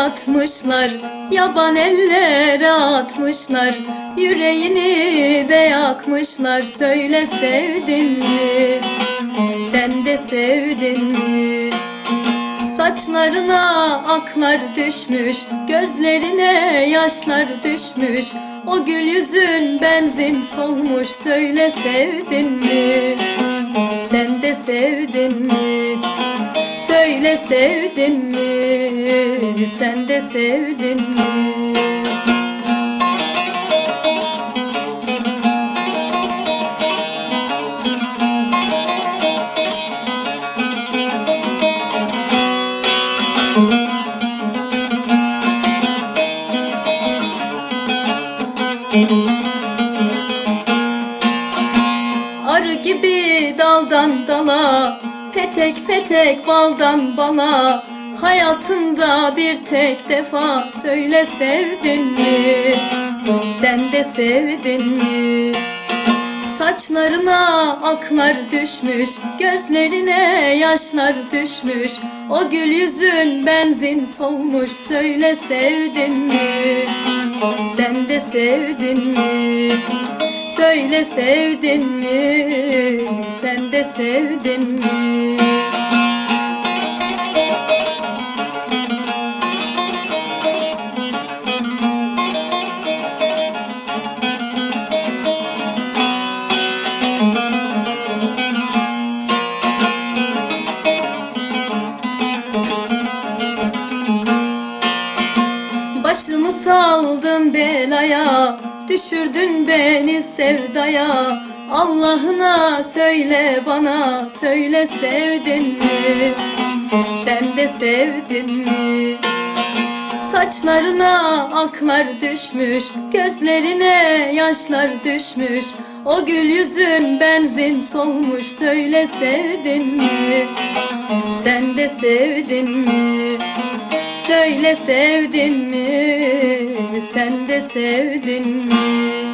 parlatmışlar Yaban ellere atmışlar Yüreğini de yakmışlar Söyle sevdin mi? Sen de sevdin mi? Saçlarına aklar düşmüş Gözlerine yaşlar düşmüş O gül yüzün benzin solmuş Söyle sevdin mi? Sen de sevdin mi? Söyle sevdin mi? Sen de sevdin mi? Arı gibi daldan dala Petek petek baldan bala Hayatında bir tek defa Söyle sevdin mi? Sen de sevdin mi? Saçlarına aklar düşmüş Gözlerine yaşlar düşmüş O gül yüzün benzin solmuş Söyle sevdin mi? Sen de sevdin mi? Söyle sevdin mi? Sen de sevdin mi? Saldın belaya Düşürdün beni sevdaya Allah'ına söyle bana Söyle sevdin mi? Sen de sevdin mi? Saçlarına aklar düşmüş Gözlerine yaşlar düşmüş O gül yüzün benzin solmuş Söyle sevdin mi? Sen de sevdin mi? Söyle sevdin mi? Sen de sevdin mi?